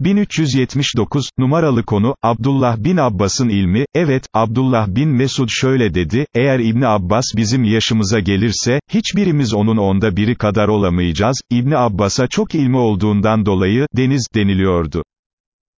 1379, numaralı konu, Abdullah bin Abbas'ın ilmi, evet, Abdullah bin Mesud şöyle dedi, eğer İbni Abbas bizim yaşımıza gelirse, hiçbirimiz onun onda biri kadar olamayacağız, İbni Abbas'a çok ilmi olduğundan dolayı, deniz, deniliyordu.